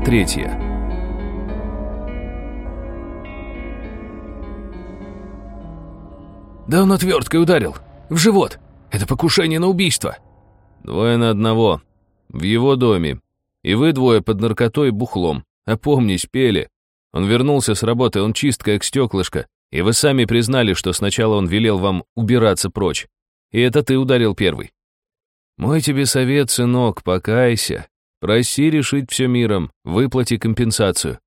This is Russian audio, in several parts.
Глава третья. Да он отверткой ударил. В живот. Это покушение на убийство. Двое на одного. В его доме. И вы двое под наркотой бухлом. Опомнись, пели. Он вернулся с работы, он чист, как стеклышко. И вы сами признали, что сначала он велел вам убираться прочь. И это ты ударил первый. Мой тебе совет, сынок, покайся. Проси решить все миром, выплати компенсацию.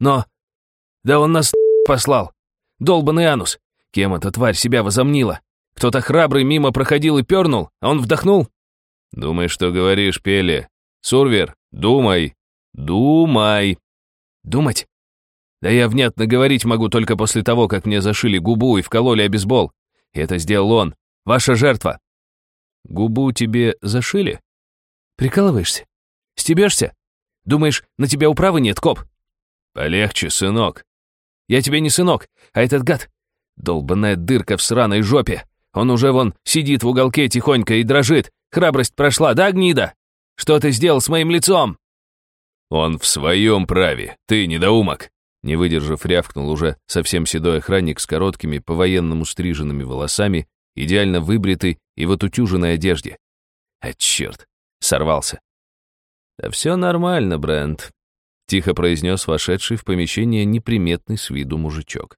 Но... Да он нас послал. Долбанный анус. Кем эта тварь себя возомнила? Кто-то храбрый мимо проходил и пернул, а он вдохнул? Думай, что говоришь, Пеле. Сурвер, думай. Думай. Думать? Да я внятно говорить могу только после того, как мне зашили губу и вкололи обезбол. И это сделал он. Ваша жертва. Губу тебе зашили? Прикалываешься? Стебешься? Думаешь, на тебя управы нет, коп? Полегче, сынок. Я тебе не сынок, а этот гад. Долбанная дырка в сраной жопе. Он уже вон сидит в уголке тихонько и дрожит. Храбрость прошла, да, гнида? Что ты сделал с моим лицом? Он в своем праве, ты недоумок. Не выдержав, рявкнул уже совсем седой охранник с короткими, по-военному стриженными волосами, идеально выбритый и в отутюженной одежде. А черт, сорвался. «Да все нормально, Брент», — тихо произнес вошедший в помещение неприметный с виду мужичок.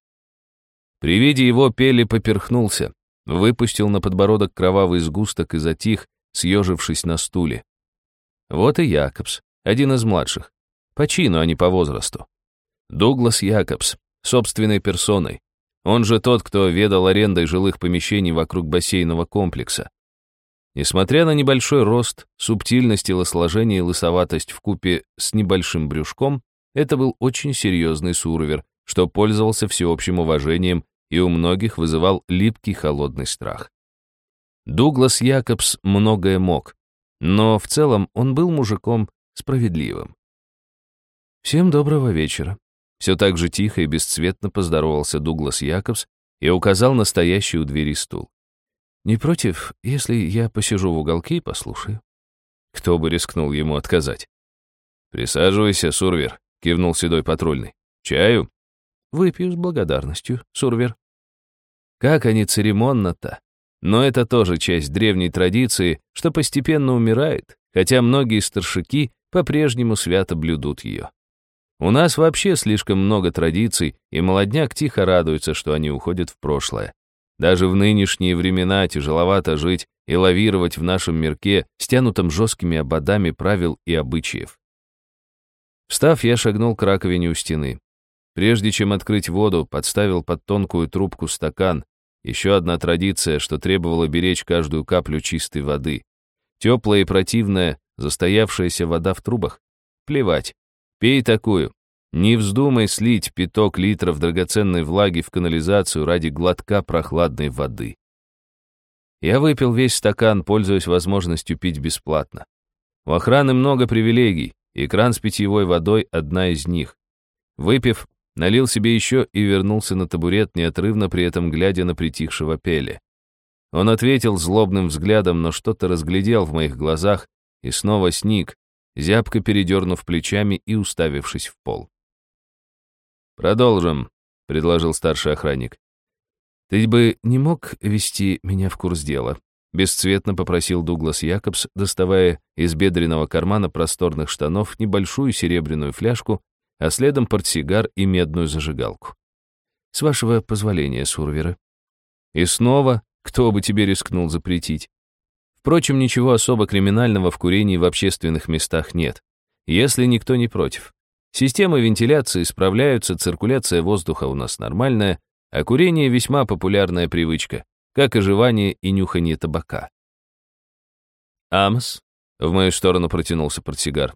При виде его Пели поперхнулся, выпустил на подбородок кровавый сгусток и затих, съежившись на стуле. Вот и Якобс, один из младших. По чину, а не по возрасту. Дуглас Якобс, собственной персоной. Он же тот, кто ведал арендой жилых помещений вокруг бассейного комплекса. Несмотря на небольшой рост, субтильность телосложения и лысоватость в купе с небольшим брюшком, это был очень серьезный сурвер, что пользовался всеобщим уважением и у многих вызывал липкий холодный страх. Дуглас Якобс многое мог, но в целом он был мужиком справедливым. «Всем доброго вечера», все так же тихо и бесцветно поздоровался Дуглас Якобс и указал на стоящий у двери стул. Не против, если я посижу в уголке и послушаю? Кто бы рискнул ему отказать? «Присаживайся, Сурвер», — кивнул седой патрульный. «Чаю?» «Выпью с благодарностью, Сурвер». Как они церемонно-то. Но это тоже часть древней традиции, что постепенно умирает, хотя многие старшики по-прежнему свято блюдут ее. У нас вообще слишком много традиций, и молодняк тихо радуется, что они уходят в прошлое. Даже в нынешние времена тяжеловато жить и лавировать в нашем мирке, стянутом жесткими ободами правил и обычаев. Встав, я шагнул к раковине у стены. Прежде чем открыть воду, подставил под тонкую трубку стакан. Еще одна традиция, что требовала беречь каждую каплю чистой воды. Теплая и противная, застоявшаяся вода в трубах. Плевать. Пей такую. Не вздумай слить пяток литров драгоценной влаги в канализацию ради глотка прохладной воды. Я выпил весь стакан, пользуясь возможностью пить бесплатно. У охраны много привилегий, и кран с питьевой водой — одна из них. Выпив, налил себе еще и вернулся на табурет, неотрывно при этом глядя на притихшего Пеле. Он ответил злобным взглядом, но что-то разглядел в моих глазах и снова сник, зябко передернув плечами и уставившись в пол. «Продолжим», — предложил старший охранник. «Ты бы не мог вести меня в курс дела?» Бесцветно попросил Дуглас Якобс, доставая из бедренного кармана просторных штанов небольшую серебряную фляжку, а следом портсигар и медную зажигалку. «С вашего позволения, Сурвера». И снова, кто бы тебе рискнул запретить? Впрочем, ничего особо криминального в курении в общественных местах нет, если никто не против. Системы вентиляции справляются, циркуляция воздуха у нас нормальная, а курение весьма популярная привычка, как и жевание и нюхание табака. «Амос?» — в мою сторону протянулся портсигар.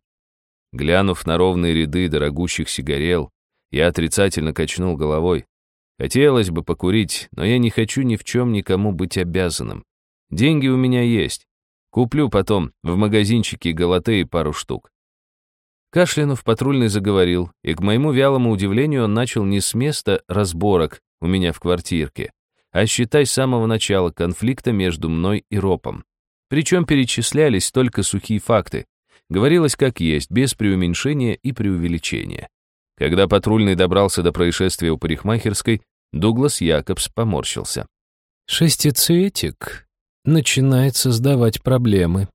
Глянув на ровные ряды дорогущих сигарел, я отрицательно качнул головой. Хотелось бы покурить, но я не хочу ни в чем никому быть обязанным. Деньги у меня есть. Куплю потом в магазинчике Галатеи пару штук. Кашлянув патрульный заговорил, и, к моему вялому удивлению, он начал не с места разборок у меня в квартирке, а считай с самого начала конфликта между мной и Ропом. Причем перечислялись только сухие факты. говорилось как есть, без преуменьшения и преувеличения. Когда патрульный добрался до происшествия у парикмахерской, Дуглас Якобс поморщился. «Шестицветик начинает создавать проблемы».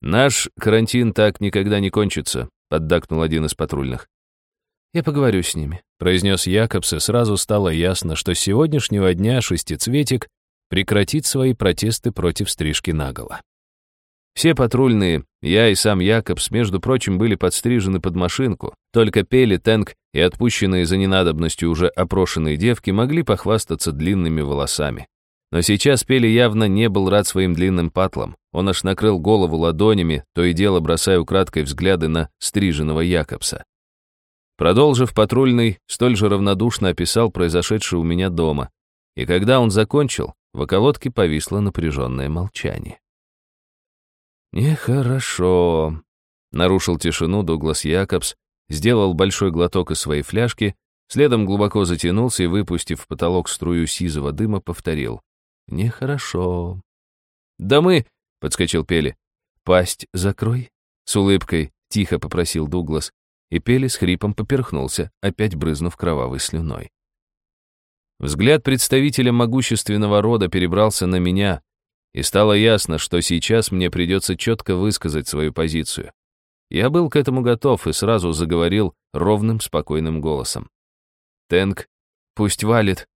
«Наш карантин так никогда не кончится», — поддакнул один из патрульных. «Я поговорю с ними», — произнес Якобс, и сразу стало ясно, что с сегодняшнего дня Шестицветик прекратит свои протесты против стрижки наголо. Все патрульные, я и сам Якобс, между прочим, были подстрижены под машинку. Только Пели, Тэнк и отпущенные за ненадобностью уже опрошенные девки могли похвастаться длинными волосами. Но сейчас Пели явно не был рад своим длинным патлам. Он аж накрыл голову ладонями, то и дело бросая украдкой взгляды на стриженного Якобса. Продолжив, патрульный столь же равнодушно описал произошедшее у меня дома. И когда он закончил, в околотке повисло напряженное молчание. «Нехорошо», — нарушил тишину Дуглас Якобс, сделал большой глоток из своей фляжки, следом глубоко затянулся и, выпустив в потолок струю сизого дыма, повторил. «Нехорошо». «Да мы...» — подскочил Пели. «Пасть закрой», — с улыбкой тихо попросил Дуглас, и Пели с хрипом поперхнулся, опять брызнув кровавой слюной. Взгляд представителя могущественного рода перебрался на меня, и стало ясно, что сейчас мне придется четко высказать свою позицию. Я был к этому готов и сразу заговорил ровным, спокойным голосом. «Тэнк, пусть валит».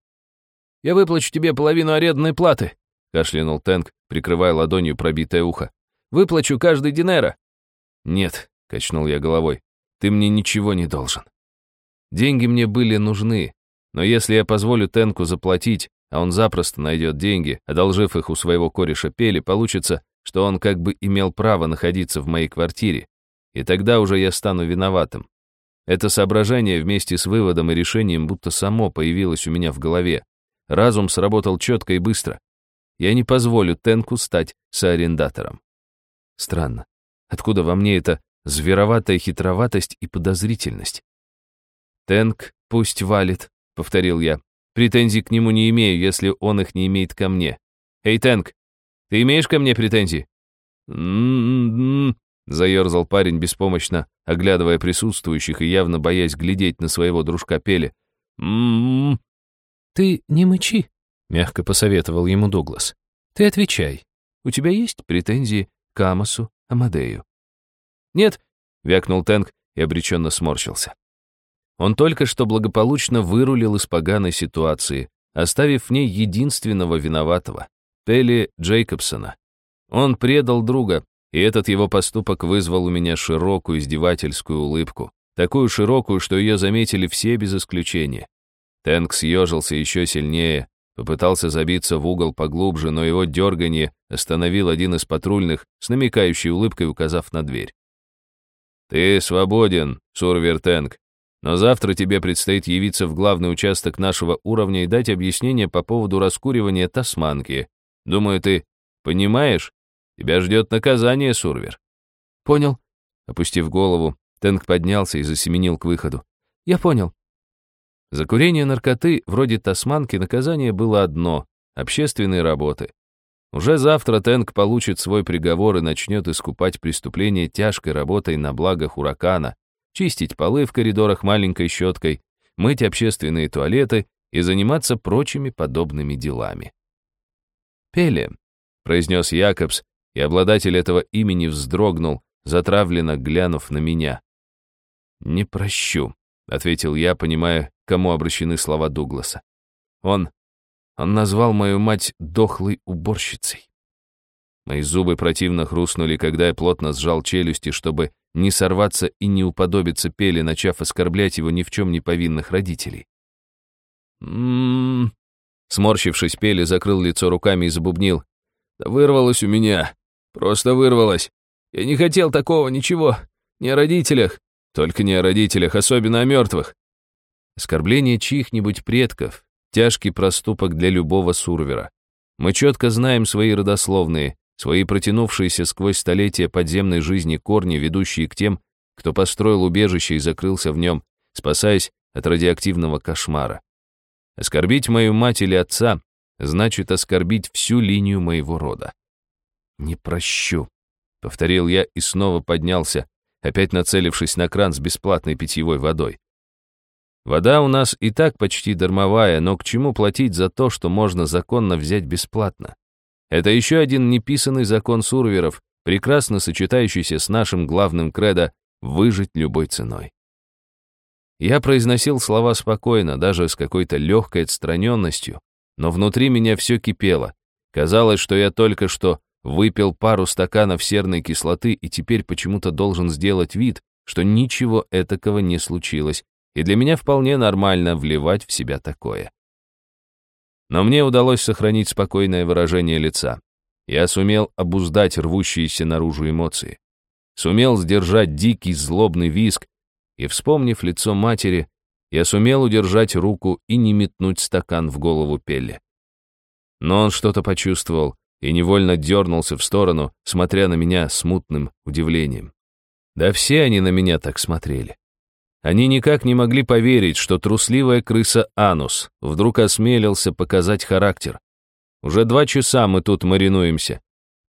«Я выплачу тебе половину арендной платы», — кашлянул Тэнк, прикрывая ладонью пробитое ухо. «Выплачу каждый динера». «Нет», — качнул я головой, — «ты мне ничего не должен». Деньги мне были нужны, но если я позволю Тенку заплатить, а он запросто найдет деньги, одолжив их у своего кореша Пели, получится, что он как бы имел право находиться в моей квартире, и тогда уже я стану виноватым. Это соображение вместе с выводом и решением будто само появилось у меня в голове. Разум сработал четко и быстро. Я не позволю Тенку стать соарендатором. Странно. Откуда во мне эта звероватая хитроватость и подозрительность? «Тенк пусть валит», — повторил я. Претензий к нему не имею, если он их не имеет ко мне. Эй, Тэнк, ты имеешь ко мне претензии? М-м-м, заерзал парень беспомощно, оглядывая присутствующих и явно боясь глядеть на своего дружка Пели. М-м. Ты не мычи, мягко посоветовал ему Дуглас. Ты отвечай. У тебя есть претензии к Амосу Амадею? Нет, вякнул Тэнк и обреченно сморщился. Он только что благополучно вырулил из поганой ситуации, оставив в ней единственного виноватого — Пелли Джейкобсона. Он предал друга, и этот его поступок вызвал у меня широкую издевательскую улыбку, такую широкую, что ее заметили все без исключения. Тэнк съежился еще сильнее, попытался забиться в угол поглубже, но его дерганье остановил один из патрульных, с намекающей улыбкой указав на дверь. «Ты свободен, Сурвер Тэнк. Но завтра тебе предстоит явиться в главный участок нашего уровня и дать объяснение по поводу раскуривания тасманки. Думаю, ты понимаешь? Тебя ждет наказание, Сурвер». «Понял». Опустив голову, Тэнк поднялся и засеменил к выходу. «Я понял». За курение наркоты, вроде тасманки, наказание было одно — общественные работы. Уже завтра Тэнк получит свой приговор и начнет искупать преступление тяжкой работой на благо Хуракана, чистить полы в коридорах маленькой щеткой, мыть общественные туалеты и заниматься прочими подобными делами. «Пеле», — произнес Якобс, и обладатель этого имени вздрогнул, затравленно глянув на меня. «Не прощу», — ответил я, понимая, кому обращены слова Дугласа. «Он... он назвал мою мать дохлой уборщицей». Мои зубы противно хрустнули, когда я плотно сжал челюсти, чтобы не сорваться и не уподобиться Пеле, начав оскорблять его ни в чем не повинных родителей. «М-м-м...» Сморщившись, Пеле закрыл лицо руками и забубнил. «Да вырвалось у меня. Просто вырвалось. Я не хотел такого, ничего. Не о родителях. Только не о родителях, особенно о мертвых. Оскорбление чьих-нибудь предков — тяжкий проступок для любого сурвера. Мы четко знаем свои родословные, свои протянувшиеся сквозь столетия подземной жизни корни, ведущие к тем, кто построил убежище и закрылся в нем, спасаясь от радиоактивного кошмара. Оскорбить мою мать или отца значит оскорбить всю линию моего рода. Не прощу. повторил я и снова поднялся, опять нацелившись на кран с бесплатной питьевой водой. Вода у нас и так почти дармовая, но к чему платить за то, что можно законно взять бесплатно? Это еще один неписанный закон сурверов, прекрасно сочетающийся с нашим главным кредо «выжить любой ценой». Я произносил слова спокойно, даже с какой-то легкой отстраненностью, но внутри меня все кипело. Казалось, что я только что выпил пару стаканов серной кислоты и теперь почему-то должен сделать вид, что ничего этакого не случилось, и для меня вполне нормально вливать в себя такое. Но мне удалось сохранить спокойное выражение лица. Я сумел обуздать рвущиеся наружу эмоции. Сумел сдержать дикий злобный визг, и, вспомнив лицо матери, я сумел удержать руку и не метнуть стакан в голову Пелли. Но он что-то почувствовал и невольно дернулся в сторону, смотря на меня с мутным удивлением. Да все они на меня так смотрели. Они никак не могли поверить, что трусливая крыса Анус вдруг осмелился показать характер. Уже два часа мы тут маринуемся.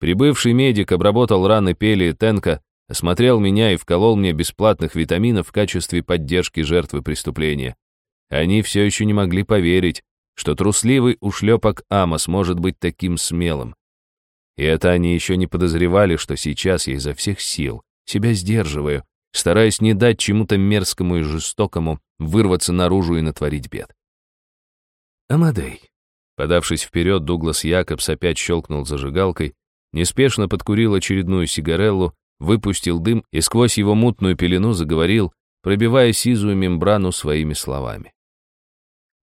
Прибывший медик обработал раны Пели и Тенка, осмотрел меня и вколол мне бесплатных витаминов в качестве поддержки жертвы преступления. Они все еще не могли поверить, что трусливый ушлепок Амос может быть таким смелым. И это они еще не подозревали, что сейчас я изо всех сил себя сдерживаю, стараясь не дать чему-то мерзкому и жестокому вырваться наружу и натворить бед. Амадей. Подавшись вперед, Дуглас Якобс опять щелкнул зажигалкой, неспешно подкурил очередную сигареллу, выпустил дым и сквозь его мутную пелену заговорил, пробивая сизую мембрану своими словами.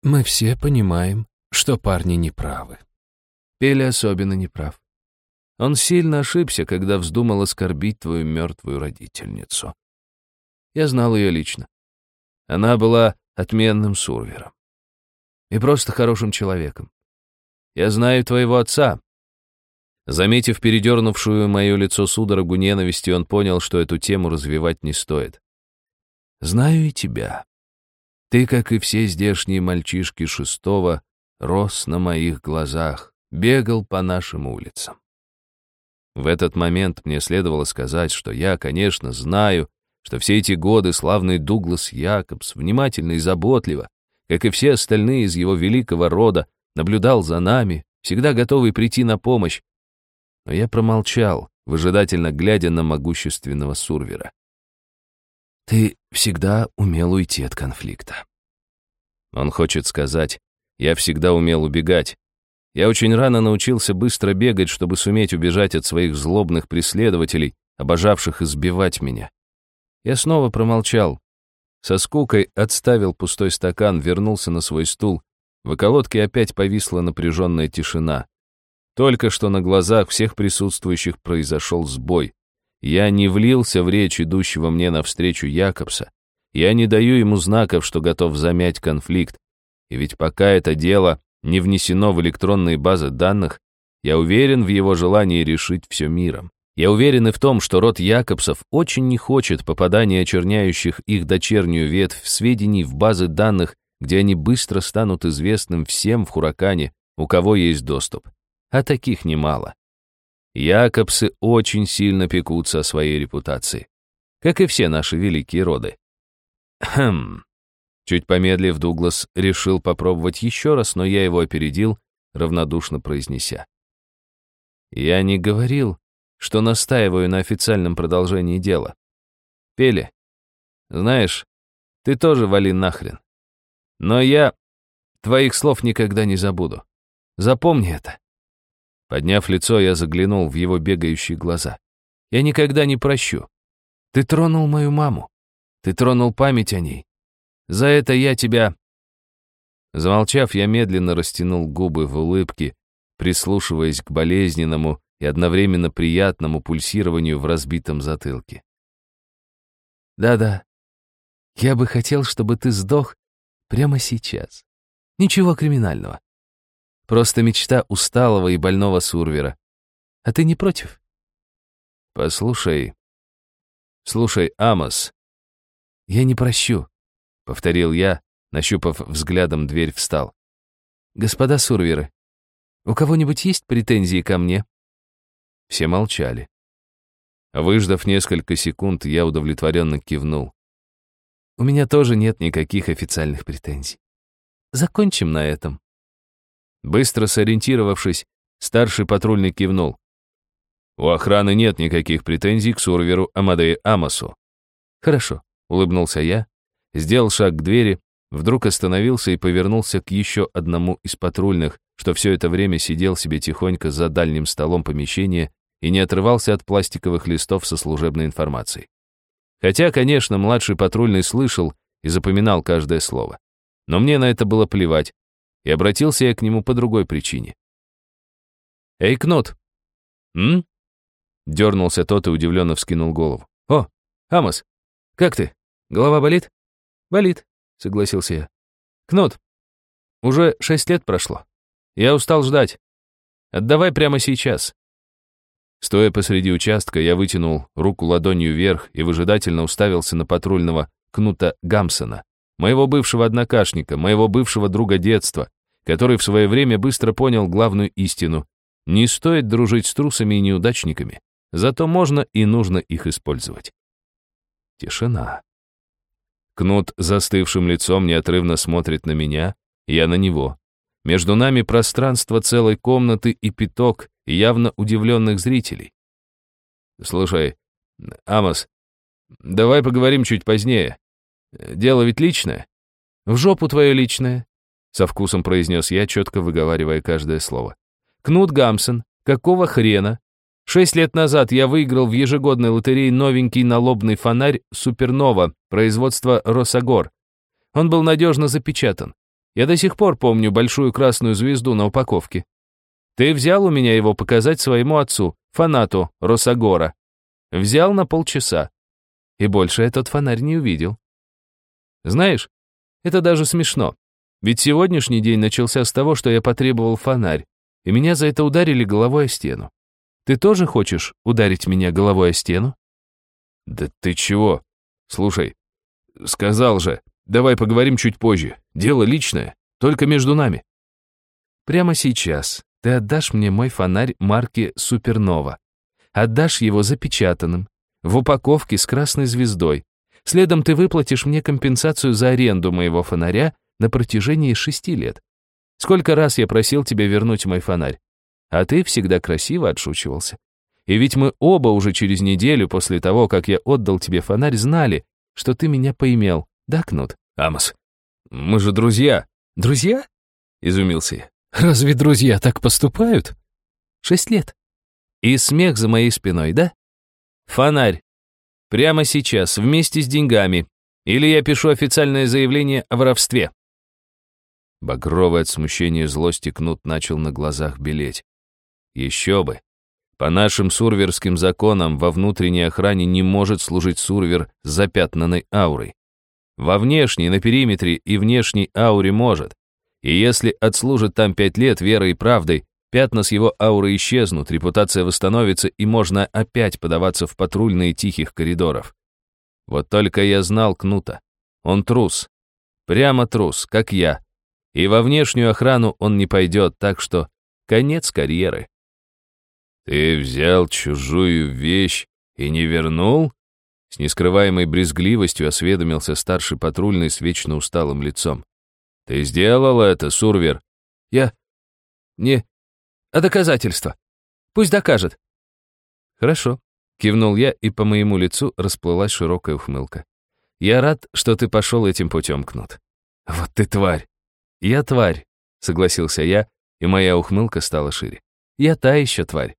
«Мы все понимаем, что парни неправы. Пели особенно неправ. Он сильно ошибся, когда вздумал оскорбить твою мертвую родительницу. Я знал ее лично. Она была отменным сурвером. И просто хорошим человеком. Я знаю твоего отца. Заметив передернувшую мое лицо судорогу ненависти, он понял, что эту тему развивать не стоит. Знаю и тебя. Ты, как и все здешние мальчишки шестого, рос на моих глазах, бегал по нашим улицам. В этот момент мне следовало сказать, что я, конечно, знаю, что все эти годы славный Дуглас Якобс внимательно и заботливо, как и все остальные из его великого рода, наблюдал за нами, всегда готовый прийти на помощь. Но я промолчал, выжидательно глядя на могущественного Сурвера. Ты всегда умел уйти от конфликта. Он хочет сказать, я всегда умел убегать. Я очень рано научился быстро бегать, чтобы суметь убежать от своих злобных преследователей, обожавших избивать меня. Я снова промолчал. Со скукой отставил пустой стакан, вернулся на свой стул. В околотке опять повисла напряженная тишина. Только что на глазах всех присутствующих произошел сбой. Я не влился в речь идущего мне навстречу Якобса. Я не даю ему знаков, что готов замять конфликт. И ведь пока это дело не внесено в электронные базы данных, я уверен в его желании решить все миром. Я уверен и в том, что род Якобсов очень не хочет попадания очерняющих их дочернюю ветвь сведений в базы данных, где они быстро станут известным всем в Хуракане, у кого есть доступ. А таких немало. Якобсы очень сильно пекутся о своей репутации, как и все наши великие роды. Хм. Чуть помедлив, Дуглас решил попробовать еще раз, но я его опередил, равнодушно произнеся. Я не говорил, что настаиваю на официальном продолжении дела. Пели, знаешь, ты тоже вали нахрен. Но я твоих слов никогда не забуду. Запомни это. Подняв лицо, я заглянул в его бегающие глаза. Я никогда не прощу. Ты тронул мою маму. Ты тронул память о ней. За это я тебя... Замолчав, я медленно растянул губы в улыбке, прислушиваясь к болезненному, и одновременно приятному пульсированию в разбитом затылке. «Да-да, я бы хотел, чтобы ты сдох прямо сейчас. Ничего криминального. Просто мечта усталого и больного Сурвера. А ты не против?» «Послушай, слушай, Амос, я не прощу», — повторил я, нащупав взглядом дверь, встал. «Господа Сурверы, у кого-нибудь есть претензии ко мне?» Все молчали. Выждав несколько секунд, я удовлетворенно кивнул. У меня тоже нет никаких официальных претензий. Закончим на этом. Быстро сориентировавшись, старший патрульный кивнул. У охраны нет никаких претензий к сурверу Амадею Амосу. Хорошо, улыбнулся я, сделал шаг к двери, вдруг остановился и повернулся к еще одному из патрульных, что все это время сидел себе тихонько за дальним столом помещения и не отрывался от пластиковых листов со служебной информацией. Хотя, конечно, младший патрульный слышал и запоминал каждое слово. Но мне на это было плевать, и обратился я к нему по другой причине. «Эй, Кнот!» «М?» Дернулся тот и удивленно вскинул голову. «О, Амос, как ты? Голова болит?» «Болит», — согласился я. «Кнот, уже шесть лет прошло. Я устал ждать. Отдавай прямо сейчас. Стоя посреди участка, я вытянул руку ладонью вверх и выжидательно уставился на патрульного Кнута Гамсона, моего бывшего однокашника, моего бывшего друга детства, который в свое время быстро понял главную истину. Не стоит дружить с трусами и неудачниками, зато можно и нужно их использовать. Тишина. Кнут застывшим лицом неотрывно смотрит на меня, я на него. Между нами пространство целой комнаты и пяток, явно удивленных зрителей. «Слушай, Амос, давай поговорим чуть позднее. Дело ведь личное». «В жопу твое личное», — со вкусом произнес я, четко выговаривая каждое слово. «Кнут Гамсон, какого хрена? Шесть лет назад я выиграл в ежегодной лотерее новенький налобный фонарь «Супернова» производства «Росагор». Он был надежно запечатан. Я до сих пор помню большую красную звезду на упаковке. Ты взял у меня его показать своему отцу, фанату Росагора. Взял на полчаса. И больше этот фонарь не увидел. Знаешь, это даже смешно. Ведь сегодняшний день начался с того, что я потребовал фонарь, и меня за это ударили головой о стену. Ты тоже хочешь ударить меня головой о стену? Да ты чего? Слушай, сказал же, давай поговорим чуть позже. Дело личное, только между нами. Прямо сейчас ты отдашь мне мой фонарь марки «Супернова». Отдашь его запечатанным, в упаковке с красной звездой. Следом ты выплатишь мне компенсацию за аренду моего фонаря на протяжении шести лет. Сколько раз я просил тебя вернуть мой фонарь, а ты всегда красиво отшучивался. И ведь мы оба уже через неделю после того, как я отдал тебе фонарь, знали, что ты меня поимел, да, Кнут? Амос, мы же друзья. Друзья? Изумился я. Разве друзья так поступают? Шесть лет. И смех за моей спиной, да? Фонарь. Прямо сейчас, вместе с деньгами. Или я пишу официальное заявление о воровстве. Багровый от смущения и злости кнут начал на глазах белеть. Еще бы. По нашим сурверским законам во внутренней охране не может служить сурвер с запятнанной аурой. Во внешней, на периметре и внешней ауре может. И если отслужит там пять лет верой и правдой, пятна с его ауры исчезнут, репутация восстановится, и можно опять подаваться в патрульные тихих коридоров. Вот только я знал Кнута. Он трус. Прямо трус, как я. И во внешнюю охрану он не пойдет, так что конец карьеры. «Ты взял чужую вещь и не вернул?» С нескрываемой брезгливостью осведомился старший патрульный с вечно усталым лицом. «Ты сделал это, Сурвер?» «Я... не... А доказательства? Пусть докажет». «Хорошо», — кивнул я, и по моему лицу расплылась широкая ухмылка. «Я рад, что ты пошел этим путем, Кнут». «Вот ты тварь!» «Я тварь», — согласился я, и моя ухмылка стала шире. «Я та еще тварь.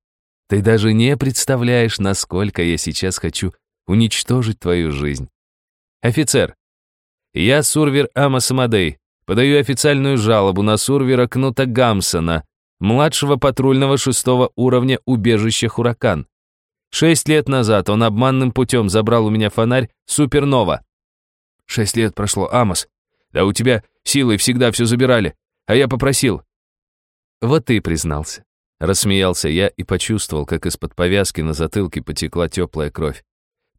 Ты даже не представляешь, насколько я сейчас хочу уничтожить твою жизнь. Офицер, я Сурвер Амос Амадей, Подаю официальную жалобу на Сурвера Кнута Гамсона, младшего патрульного шестого уровня убежища «Хуракан». Шесть лет назад он обманным путем забрал у меня фонарь «Супернова». Шесть лет прошло, Амос. Да у тебя силой всегда все забирали, а я попросил. Вот ты и признался. Рассмеялся я и почувствовал, как из-под повязки на затылке потекла теплая кровь.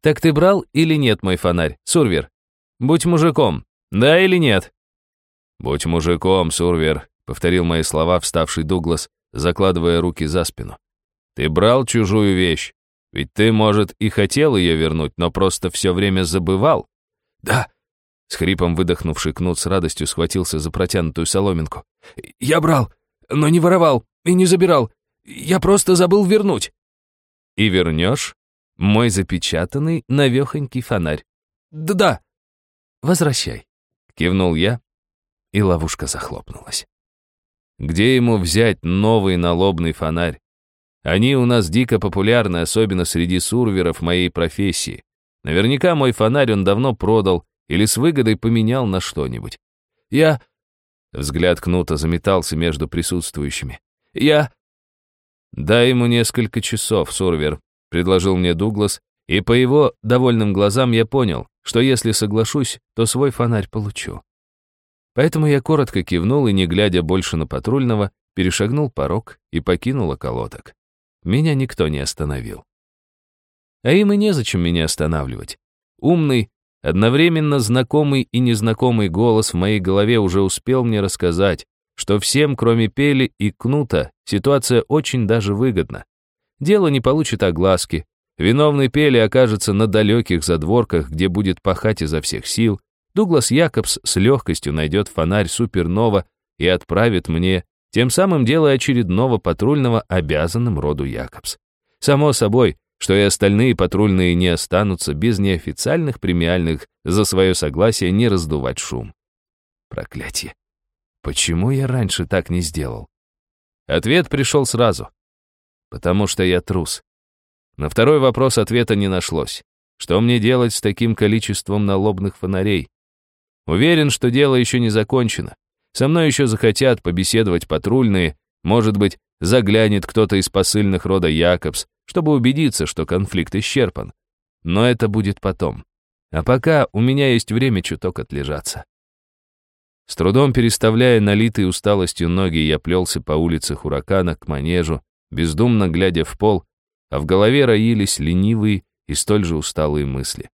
«Так ты брал или нет мой фонарь, Сурвер? Будь мужиком, да или нет?» «Будь мужиком, Сурвер», — повторил мои слова вставший Дуглас, закладывая руки за спину. «Ты брал чужую вещь?» Ведь ты, может, и хотел ее вернуть, но просто все время забывал. Да. С хрипом выдохнувший Кнут с радостью схватился за протянутую соломинку. Я брал, но не воровал и не забирал. Я просто забыл вернуть. И вернешь мой запечатанный навехонький фонарь. Да-да. Возвращай. Кивнул я, и ловушка захлопнулась. Где ему взять новый налобный фонарь? Они у нас дико популярны, особенно среди сурверов моей профессии. Наверняка мой фонарь он давно продал или с выгодой поменял на что-нибудь. Я... Взгляд Кнута заметался между присутствующими. Я... «Дай ему несколько часов, Сурвер», — предложил мне Дуглас, и по его довольным глазам я понял, что если соглашусь, то свой фонарь получу. Поэтому я коротко кивнул и, не глядя больше на патрульного, перешагнул порог и покинул околоток. Меня никто не остановил. А им и незачем меня останавливать. Умный, одновременно знакомый и незнакомый голос в моей голове уже успел мне рассказать, что всем, кроме Пели и Кнута, ситуация очень даже выгодна. Дело не получит огласки, виновный Пели окажется на далеких задворках, где будет пахать изо всех сил, Дуглас Якобс с легкостью найдет фонарь Супернова и отправит мне, тем самым делая очередного патрульного обязанным роду Якобс. Само собой, что и остальные патрульные не останутся без неофициальных премиальных за свое согласие не раздувать шум. Проклятие. Почему я раньше так не сделал? Ответ пришел сразу. Потому что я трус. На второй вопрос ответа не нашлось. Что мне делать с таким количеством налобных фонарей? Уверен, что дело еще не закончено. Со мной еще захотят побеседовать патрульные, может быть, заглянет кто-то из посыльных рода Якобс, чтобы убедиться, что конфликт исчерпан. Но это будет потом. А пока у меня есть время чуток отлежаться. С трудом переставляя налитые усталостью ноги, я плелся по улице Хуракана к манежу, бездумно глядя в пол, а в голове роились ленивые и столь же усталые мысли.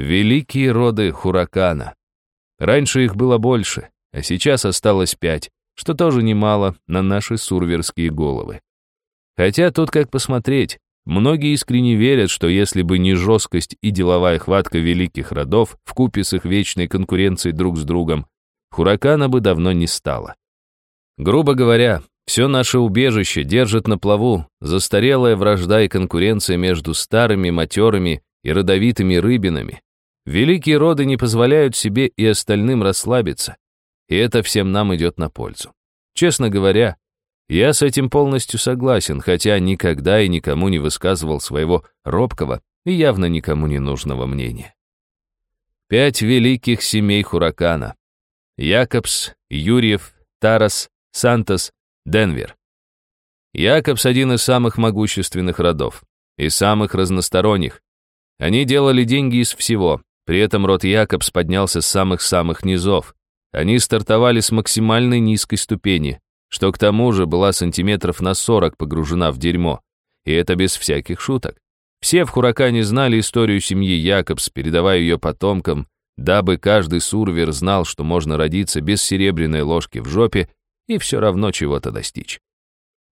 Великие роды Хуракана. Раньше их было больше, а сейчас осталось пять, что тоже немало на наши сурверские головы. Хотя тут как посмотреть, многие искренне верят, что если бы не жесткость и деловая хватка великих родов в купе с их вечной конкуренцией друг с другом, Хуракана бы давно не стало. Грубо говоря, все наше убежище держит на плаву застарелая вражда и конкуренция между старыми матерыми и родовитыми рыбинами. Великие роды не позволяют себе и остальным расслабиться, и это всем нам идет на пользу. Честно говоря, я с этим полностью согласен, хотя никогда и никому не высказывал своего робкого и явно никому не нужного мнения. Пять великих семей Хуракана. Якобс, Юрьев, Тарас, Сантос, Денвер. Якобс один из самых могущественных родов и самых разносторонних. Они делали деньги из всего, при этом род Якобс поднялся с самых-самых низов. Они стартовали с максимальной низкой ступени, что к тому же была сантиметров на 40 погружена в дерьмо. И это без всяких шуток. Все в Хуракане знали историю семьи Якобс, передавая ее потомкам, дабы каждый сурвер знал, что можно родиться без серебряной ложки в жопе и все равно чего-то достичь.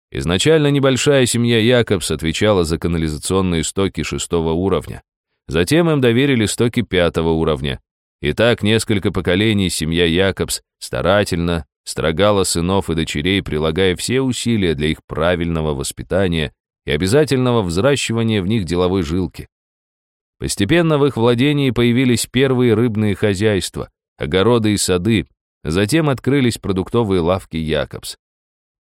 Изначально небольшая семья Якобс отвечала за канализационные стоки шестого уровня. Затем им доверили стоки пятого уровня. И так несколько поколений семья Якобс старательно строгала сынов и дочерей, прилагая все усилия для их правильного воспитания и обязательного взращивания в них деловой жилки. Постепенно в их владении появились первые рыбные хозяйства, огороды и сады, затем открылись продуктовые лавки Якобс.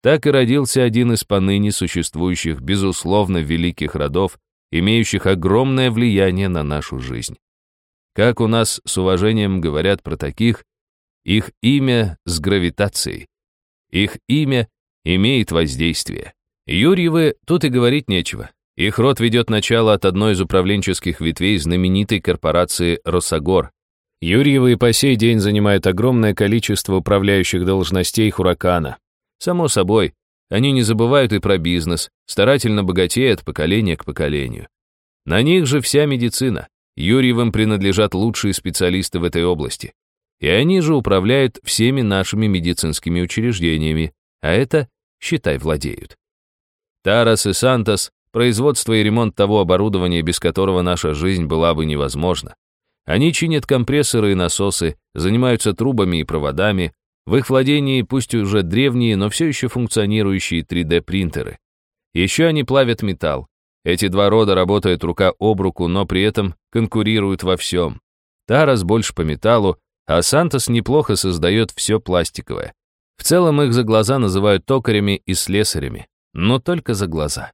Так и родился один из поныне существующих, безусловно, великих родов, имеющих огромное влияние на нашу жизнь. Как у нас с уважением говорят про таких, их имя с гравитацией. Их имя имеет воздействие. Юрьевы тут и говорить нечего. Их род ведет начало от одной из управленческих ветвей знаменитой корпорации «Росогор». Юрьевы по сей день занимают огромное количество управляющих должностей Хуракана. Само собой, они не забывают и про бизнес, старательно богатеют поколение к поколению. На них же вся медицина. Юрьевым принадлежат лучшие специалисты в этой области. И они же управляют всеми нашими медицинскими учреждениями, а это, считай, владеют. Тарас и Сантос производство и ремонт того оборудования, без которого наша жизнь была бы невозможна. Они чинят компрессоры и насосы, занимаются трубами и проводами. В их владении пусть уже древние, но все еще функционирующие 3D-принтеры. Еще они плавят металл. Эти два рода работают рука об руку, но при этом конкурируют во всем. Тарас больше по металлу, а Сантос неплохо создает все пластиковое. В целом их за глаза называют токарями и слесарями, но только за глаза.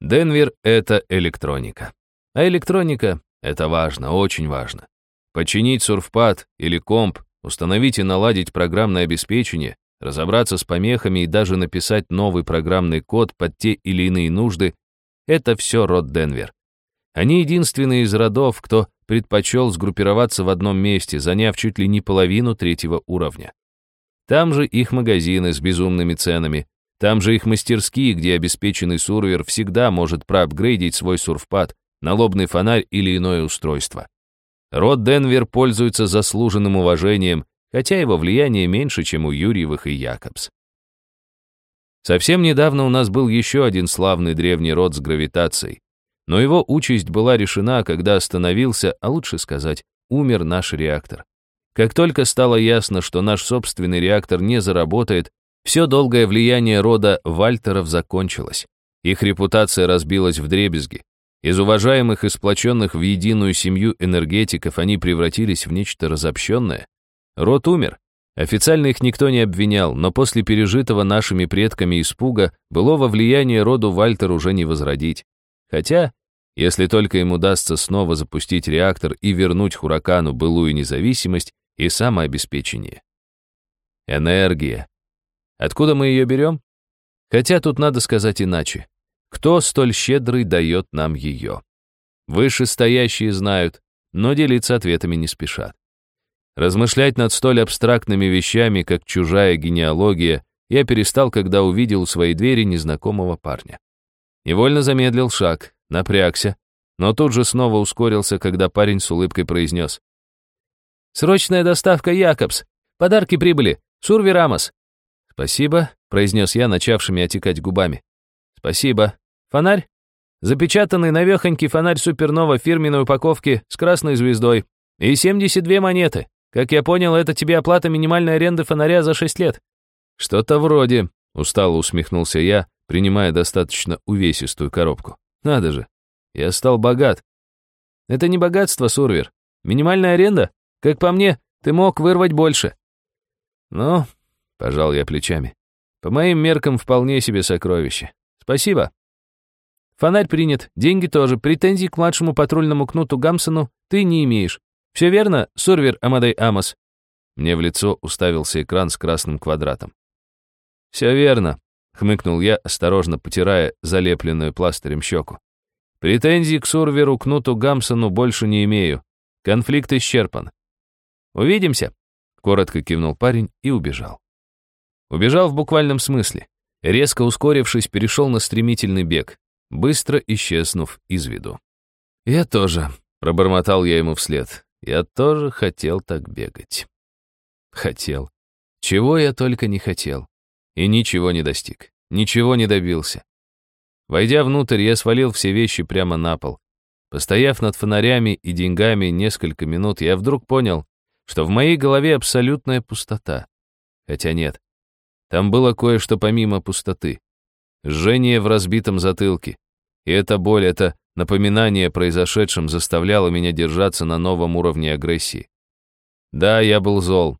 Денвер — это электроника. А электроника — это важно, очень важно. Починить сурфпад или комп, установить и наладить программное обеспечение, разобраться с помехами и даже написать новый программный код под те или иные нужды — это все род Денвер. Они единственные из родов, кто предпочел сгруппироваться в одном месте, заняв чуть ли не половину третьего уровня. Там же их магазины с безумными ценами, там же их мастерские, где обеспеченный сурвер всегда может проапгрейдить свой сурфпад, налобный фонарь или иное устройство. Род Денвер пользуется заслуженным уважением, хотя его влияние меньше, чем у Юрьевых и Якобс. Совсем недавно у нас был еще один славный древний род с гравитацией, но его участь была решена, когда остановился, а лучше сказать, умер наш реактор. Как только стало ясно, что наш собственный реактор не заработает, все долгое влияние рода Вальтеров закончилось. Их репутация разбилась в дребезги. Из уважаемых и сплоченных в единую семью энергетиков они превратились в нечто разобщенное. Род умер. Официально их никто не обвинял, но после пережитого нашими предками испуга былого влияния роду Вальтер уже не возродить. Хотя, если только им удастся снова запустить реактор и вернуть Хуракану былую независимость и самообеспечение. Энергия. Откуда мы ее берем? Хотя тут надо сказать иначе. Кто столь щедрый дает нам ее? Вышестоящие знают, но делиться ответами не спешат. Размышлять над столь абстрактными вещами, как чужая генеалогия, я перестал, когда увидел у своей двери незнакомого парня. Невольно замедлил шаг, напрягся, но тут же снова ускорился, когда парень с улыбкой произнес. «Срочная доставка Якобс! Подарки прибыли! Сурви Рамос!» «Спасибо», — произнес я, начавшими отекать губами. «Спасибо. Фонарь?» Запечатанный навехонький фонарь супернова фирменной упаковки с красной звездой. И 72 монеты. Как я понял, это тебе оплата минимальной аренды фонаря за 6 лет. Что-то вроде, устало усмехнулся я, принимая достаточно увесистую коробку. Надо же, я стал богат. Это не богатство, Сурвер. Минимальная аренда? Как по мне, ты мог вырвать больше. Ну, Пожал я плечами. По моим меркам, вполне себе сокровище. Спасибо. Фонарь принят, деньги тоже, претензий к младшему патрульному кнуту Гамсону ты не имеешь. Все верно, Сурвер Амадей Амос? Мне в лицо уставился экран с красным квадратом. Все верно, хмыкнул я, осторожно потирая залепленную пластырем щеку. Претензий к Сурверу Кнуту Гамсону больше не имею. Конфликт исчерпан. Увидимся, коротко кивнул парень и убежал. Убежал в буквальном смысле. Резко ускорившись, перешел на стремительный бег, быстро исчезнув из виду. «Я тоже», — пробормотал я ему вслед. «Я тоже хотел так бегать». Хотел. Чего я только не хотел. И ничего не достиг. Ничего не добился. Войдя внутрь, я свалил все вещи прямо на пол. Постояв над фонарями и деньгами несколько минут, я вдруг понял, что в моей голове абсолютная пустота. Хотя нет, там было кое-что помимо пустоты. Жжение в разбитом затылке. И эта боль, это напоминание о произошедшем заставляло меня держаться на новом уровне агрессии. Да, я был зол.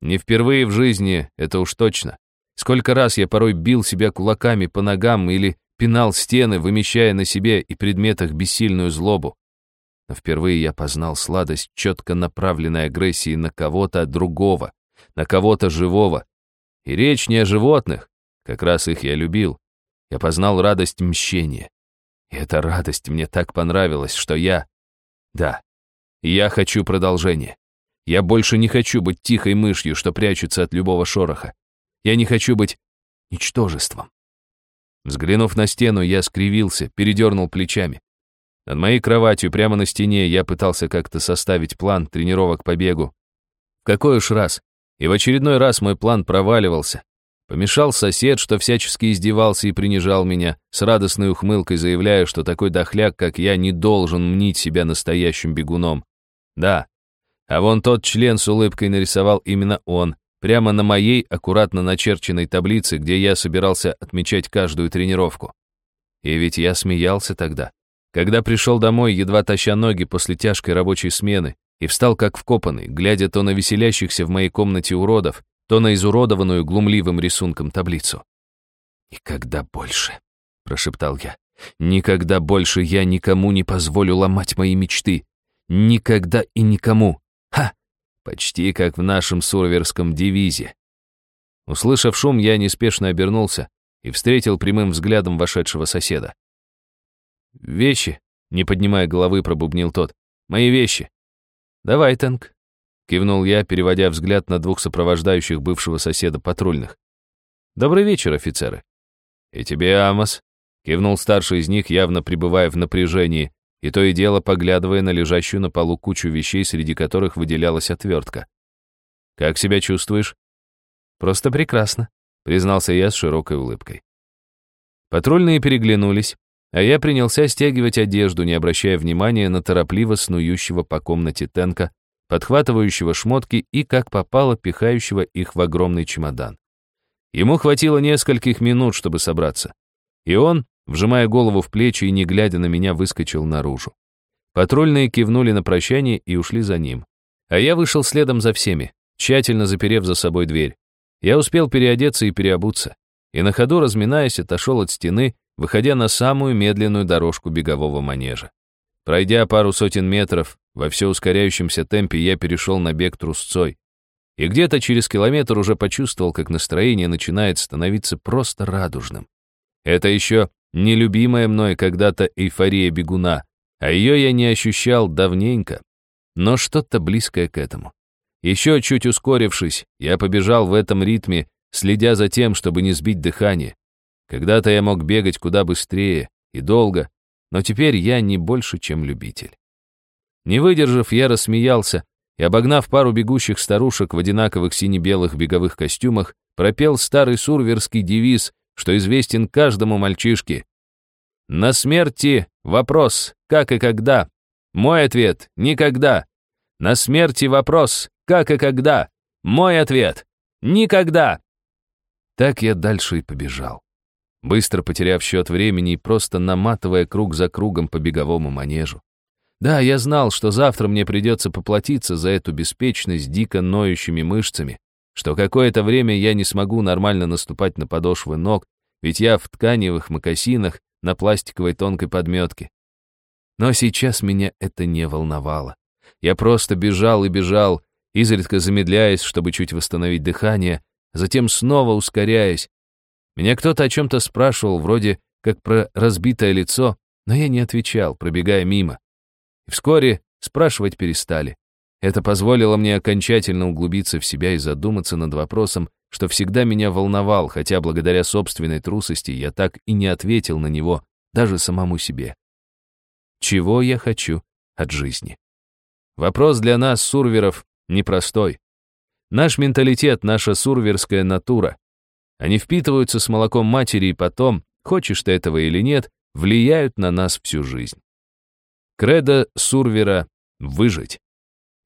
Не впервые в жизни, это уж точно. Сколько раз я порой бил себя кулаками по ногам или пинал стены, вымещая на себе и предметах бессильную злобу. Но впервые я познал сладость четко направленной агрессии на кого-то другого, на кого-то живого, и речь не о животных, как раз их я любил. Я познал радость мщения. И эта радость мне так понравилась, что я... Да, я хочу продолжения. Я больше не хочу быть тихой мышью, что прячется от любого шороха. Я не хочу быть ничтожеством. Взглянув на стену, я скривился, передернул плечами. Над моей кроватью, прямо на стене, я пытался как-то составить план тренировок по бегу. В какой уж раз. И в очередной раз мой план проваливался. Помешал сосед, что всячески издевался и принижал меня, с радостной ухмылкой заявляя, что такой дохляк, как я, не должен мнить себя настоящим бегуном. Да, а вон тот член с улыбкой нарисовал именно он, прямо на моей аккуратно начерченной таблице, где я собирался отмечать каждую тренировку. И ведь я смеялся тогда, когда пришел домой, едва таща ноги после тяжкой рабочей смены, и встал как вкопанный, глядя то на веселящихся в моей комнате уродов, то на изуродованную глумливым рисунком таблицу. «Никогда больше», — прошептал я, — «никогда больше я никому не позволю ломать мои мечты. Никогда и никому. Ха! Почти как в нашем сурверском девизе». Услышав шум, я неспешно обернулся и встретил прямым взглядом вошедшего соседа. «Вещи», — не поднимая головы, пробубнил тот. «Мои вещи». «Давай, Тэнк, Кивнул я, переводя взгляд на двух сопровождающих бывшего соседа патрульных. «Добрый вечер, офицеры». «И тебе, Амос», — кивнул старший из них, явно пребывая в напряжении, и то и дело поглядывая на лежащую на полу кучу вещей, среди которых выделялась отвертка. «Как себя чувствуешь?» «Просто прекрасно», — признался я с широкой улыбкой. Патрульные переглянулись, а я принялся стягивать одежду, не обращая внимания на торопливо снующего по комнате Тенка, подхватывающего шмотки и, как попало, пихающего их в огромный чемодан. Ему хватило нескольких минут, чтобы собраться. И он, вжимая голову в плечи и не глядя на меня, выскочил наружу. Патрульные кивнули на прощание и ушли за ним. А я вышел следом за всеми, тщательно заперев за собой дверь. Я успел переодеться и переобуться. И на ходу, разминаясь, отошел от стены, выходя на самую медленную дорожку бегового манежа. Пройдя пару сотен метров, во все ускоряющемся темпе я перешел на бег трусцой. И где-то через километр уже почувствовал, как настроение начинает становиться просто радужным. Это еще нелюбимая мной когда-то эйфория бегуна, а ее я не ощущал давненько, но что-то близкое к этому. Еще чуть ускорившись, я побежал в этом ритме, следя за тем, чтобы не сбить дыхание. Когда-то я мог бегать куда быстрее и долго, но теперь я не больше, чем любитель. Не выдержав, я рассмеялся и, обогнав пару бегущих старушек в одинаковых сине-белых беговых костюмах, пропел старый сурверский девиз, что известен каждому мальчишке. «На смерти вопрос, как и когда?» Мой ответ — никогда. На смерти вопрос, как и когда? Мой ответ — никогда. Так я дальше и побежал. Быстро потеряв счет времени и просто наматывая круг за кругом по беговому манежу. Да, я знал, что завтра мне придется поплатиться за эту беспечность дико ноющими мышцами, что какое-то время я не смогу нормально наступать на подошвы ног, ведь я в тканевых мокасинах на пластиковой тонкой подметке. Но сейчас меня это не волновало. Я просто бежал и бежал, изредка замедляясь, чтобы чуть восстановить дыхание, затем снова ускоряясь. Меня кто-то о чем-то спрашивал, вроде как про разбитое лицо, но я не отвечал, пробегая мимо. Вскоре спрашивать перестали. Это позволило мне окончательно углубиться в себя и задуматься над вопросом, что всегда меня волновал, хотя благодаря собственной трусости я так и не ответил на него даже самому себе. Чего я хочу от жизни? Вопрос для нас, сурверов, непростой. Наш менталитет, наша сурверская натура. Они впитываются с молоком матери и потом, хочешь ты этого или нет, влияют на нас всю жизнь. Кредо Сурвера — выжить.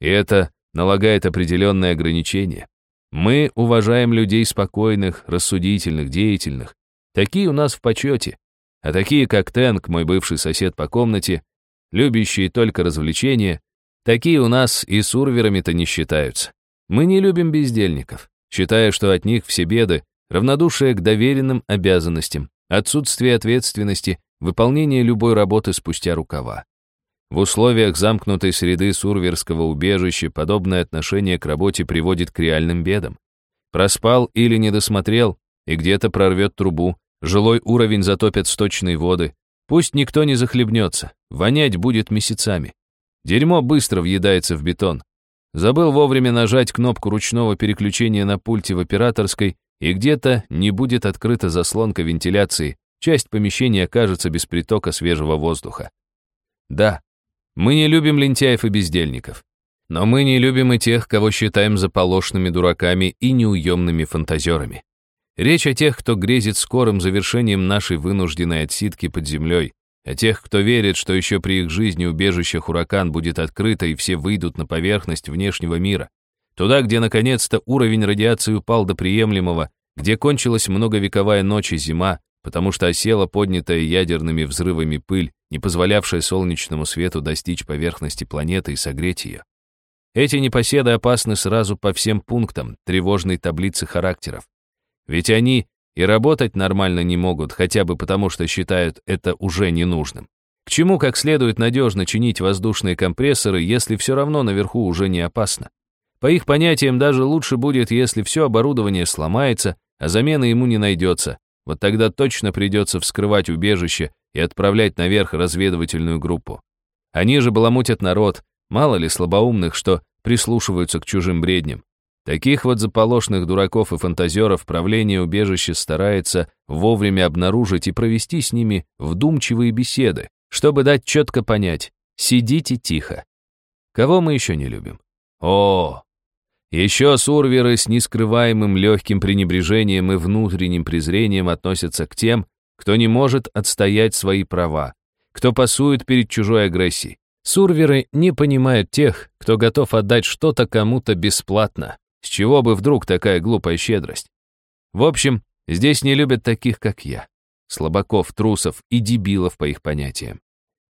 И это налагает определенные ограничения. Мы уважаем людей спокойных, рассудительных, деятельных. Такие у нас в почете. А такие, как Тенк, мой бывший сосед по комнате, любящие только развлечения, такие у нас и сурверами-то не считаются. Мы не любим бездельников, считая, что от них все беды, равнодушие к доверенным обязанностям, отсутствие ответственности, выполнение любой работы спустя рукава. В условиях замкнутой среды сурверского убежища подобное отношение к работе приводит к реальным бедам. Проспал или не досмотрел, и где-то прорвет трубу, жилой уровень затопят сточные воды. Пусть никто не захлебнется, вонять будет месяцами. Дерьмо быстро въедается в бетон. Забыл вовремя нажать кнопку ручного переключения на пульте в операторской, и где-то не будет открыта заслонка вентиляции, часть помещения окажется без притока свежего воздуха. Да, мы не любим лентяев и бездельников. Но мы не любим и тех, кого считаем заполошными дураками и неуемными фантазерами. Речь о тех, кто грезит скорым завершением нашей вынужденной отсидки под землей, о тех, кто верит, что еще при их жизни убежище Хуракан будет открыто и все выйдут на поверхность внешнего мира. Туда, где наконец-то уровень радиации упал до приемлемого, где кончилась многовековая ночь и зима, потому что осела поднятая ядерными взрывами пыль, не позволявшая солнечному свету достичь поверхности планеты и согреть ее. Эти непоседы опасны сразу по всем пунктам тревожной таблицы характеров. Ведь они и работать нормально не могут, хотя бы потому, что считают это уже ненужным. К чему как следует надежно чинить воздушные компрессоры, если все равно наверху уже не опасно? По их понятиям, даже лучше будет, если все оборудование сломается, а замены ему не найдется. Вот тогда точно придется вскрывать убежище и отправлять наверх разведывательную группу. Они же баламутят народ, мало ли слабоумных, что прислушиваются к чужим бредням. Таких вот заполошных дураков и фантазеров правление убежища старается вовремя обнаружить и провести с ними вдумчивые беседы, чтобы дать четко понять «сидите тихо». Кого мы еще не любим? О, еще сурверы с нескрываемым легким пренебрежением и внутренним презрением относятся к тем, кто не может отстоять свои права, кто пасует перед чужой агрессией. Сурверы не понимают тех, кто готов отдать что-то кому-то бесплатно, с чего бы вдруг такая глупая щедрость? В общем, здесь не любят таких, как я. Слабаков, трусов и дебилов по их понятиям.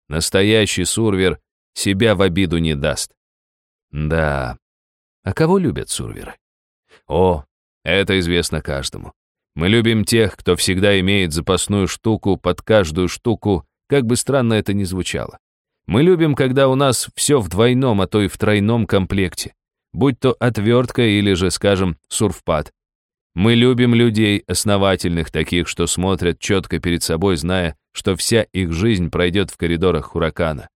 Настоящий сурвер себя в обиду не даст. Да. А кого любят сурверы? О, это известно каждому. Мы любим тех, кто всегда имеет запасную штуку под каждую штуку, как бы странно это ни звучало. Мы любим, когда у нас все в двойном, а то и в тройном комплекте будь то отвертка или же, скажем, сурфпад. Мы любим людей основательных, таких, что смотрят четко перед собой, зная, что вся их жизнь пройдет в коридорах Хуракана.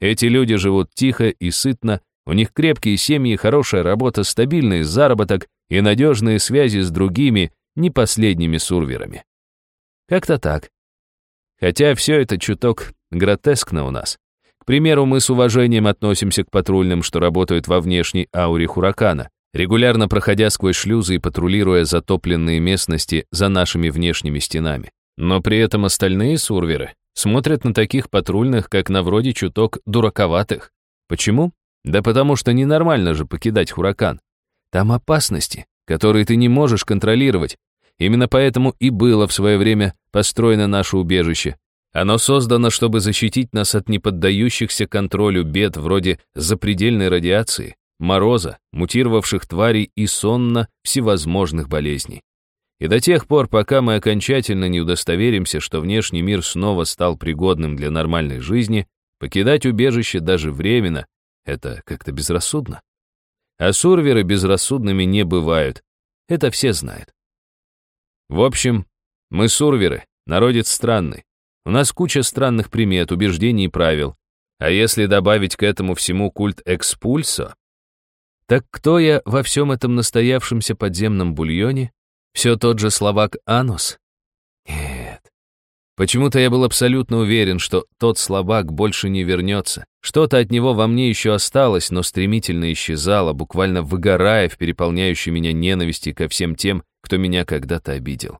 Эти люди живут тихо и сытно, у них крепкие семьи, хорошая работа, стабильный заработок и надежные связи с другими, не последними сурверами. Как-то так. Хотя все это чуток гротескно у нас. К примеру, мы с уважением относимся к патрульным, что работают во внешней ауре Хуракана, регулярно проходя сквозь шлюзы и патрулируя затопленные местности за нашими внешними стенами. Но при этом остальные сурверы смотрят на таких патрульных, как на вроде чуток дураковатых. Почему? Да потому что ненормально же покидать Хуракан. Там опасности, которые ты не можешь контролировать. Именно поэтому и было в свое время построено наше убежище, оно создано, чтобы защитить нас от неподдающихся контролю бед вроде запредельной радиации, мороза, мутировавших тварей и сонно всевозможных болезней. И до тех пор, пока мы окончательно не удостоверимся, что внешний мир снова стал пригодным для нормальной жизни, покидать убежище даже временно — это как-то безрассудно. А сурверы безрассудными не бывают. Это все знают. В общем, мы сурверы, народец странный. У нас куча странных примет, убеждений и правил. А если добавить к этому всему культ экспульсо, так кто я во всем этом настоявшемся подземном бульоне? Все тот же словак Анус? Нет. Почему-то я был абсолютно уверен, что тот слабак больше не вернется. Что-то от него во мне еще осталось, но стремительно исчезало, буквально выгорая в переполняющей меня ненависти ко всем тем, кто меня когда-то обидел.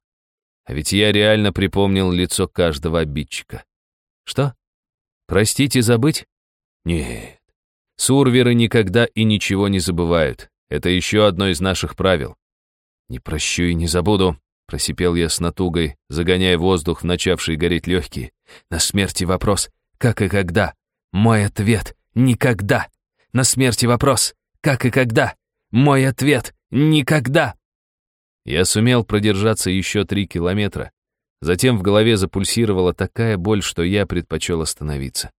А ведь я реально припомнил лицо каждого обидчика. Что? Простите, забыть? Нет. Сурверы никогда и ничего не забывают. Это еще одно из наших правил. Не прощу и не забуду, просипел я с натугой, загоняя воздух в начавшие гореть легкие. На смерти вопрос, как и когда? Мой ответ — никогда. На смерти вопрос, как и когда? Мой ответ — никогда. Я сумел продержаться еще три километра. Затем в голове запульсировала такая боль, что я предпочел остановиться.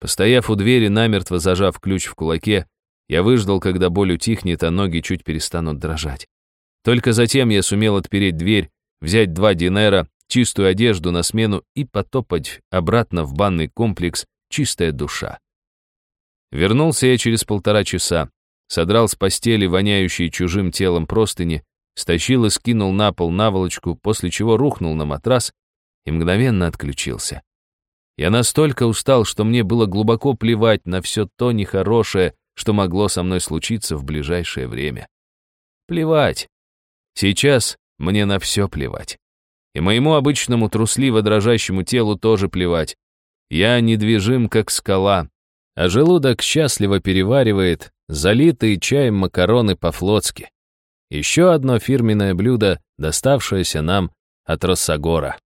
Постояв у двери, намертво зажав ключ в кулаке, я выждал, когда боль утихнет, а ноги чуть перестанут дрожать. Только затем я сумел отпереть дверь, взять два динера, чистую одежду на смену и потопать обратно в банный комплекс «Чистая душа». Вернулся я через полтора часа, содрал с постели воняющие чужим телом простыни, стащил и скинул на пол наволочку, после чего рухнул на матрас и мгновенно отключился. Я настолько устал, что мне было глубоко плевать на все то нехорошее, что могло со мной случиться в ближайшее время. Плевать. Сейчас мне на все плевать. И моему обычному трусливо дрожащему телу тоже плевать. Я недвижим, как скала, а желудок счастливо переваривает залитые чаем макароны по-флотски. Еще одно фирменное блюдо, доставшееся нам от Россогора.